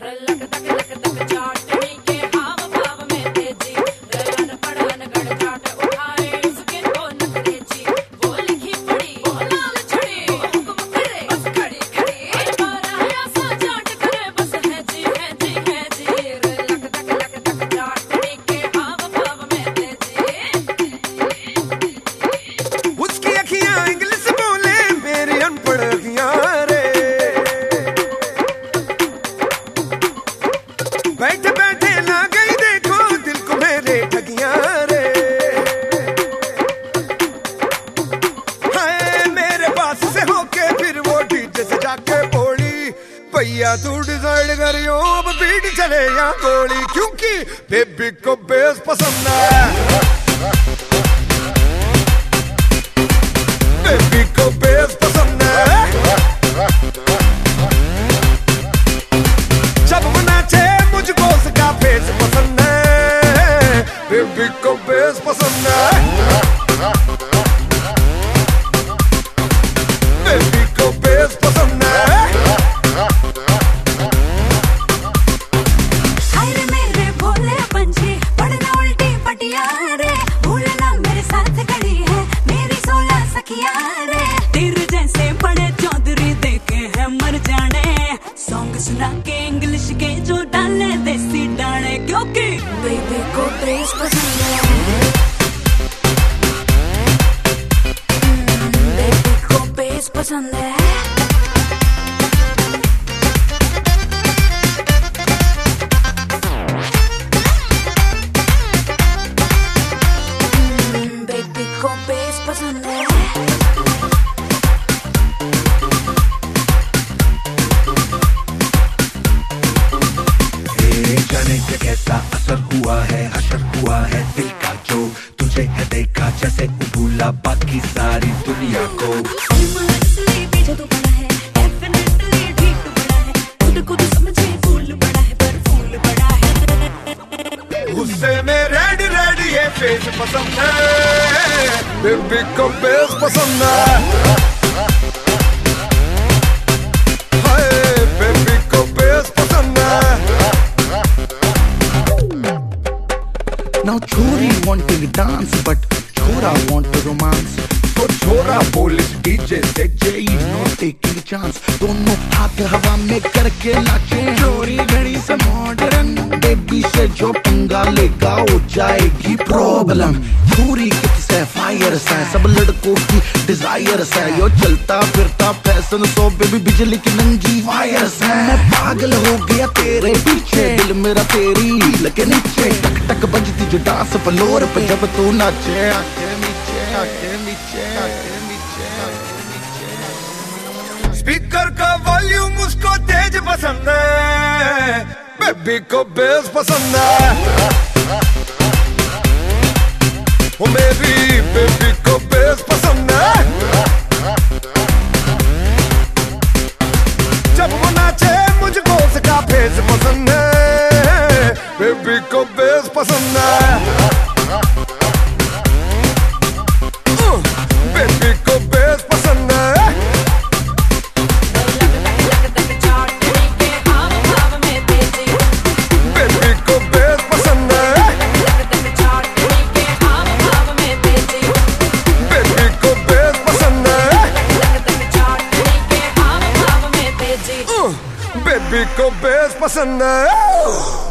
बैठे बैठे जाके बोली, भैया, तू डिसाइड करियो अब बीट चले या गोली, क्योंकि बेबी को बेस पसंद है। बेबी को बेस पसंद बेबी को बेस पसंद है बेबी को बेस पसंद है हाय रे मेरे भोले पंछी पढ़ना उल्टी पटिया मेरे साथ खड़ी है मेरी सोलह सखिया जैसे बड़े चौधरी देखे हैं सॉन्ग सुना के इंग्लिश के जो डाले देसी डाले क्योंकि बेबी को बेस पसंद को बेस पसंद है जाने के कैसा असर हुआ है? असर हुआ है दिल का जो तुझे है देखा जैसे भूला बाकी सारी दुनिया को। असली पीछे तो पड़ा है डेफिनेटली ठीक तो बड़ा है खुद को तो समझे फूल बड़ा है पर फूल बड़ा है गुस्से में रेड रेड ये फेस पसंद है। बेबी को बेस पसंद है हाय बेबी को बेस पसंद है Now chori wanting dance but chora want to romance. तो छोरा पुलिस डीजे से जेई नो टेकिंग चांस दोनों हाथ हवा में करके नाचे. चोरी घड़ी से मॉडर्न बेबी से जो पंगा लेगा हो जाएगी प्रॉब्लम चोरी किससे फायर से, सब लड़कों की डिज़ायर से. यो चलता फिरता फ़ैशन सो बेबी बिजली की नंगी वायर से. मैं पागल हो गया तेरे पीछे, दिल मेरा तेरी लगे नीचे. टक टक, बजती जो डांस फ्लोर पे, जब तू नाचे आके नीचे आके नीचे आके नीचे स्पीकर का वॉल्यूम उसको तेज पसंद है बेबी को बेस पसंद है ओ मेरी बेबी को बेस पसंद है जब वो नाचे, मुझको उसका फेस पसंद है। बेबी को बेस पसंद है बेबी को बेस पसंद है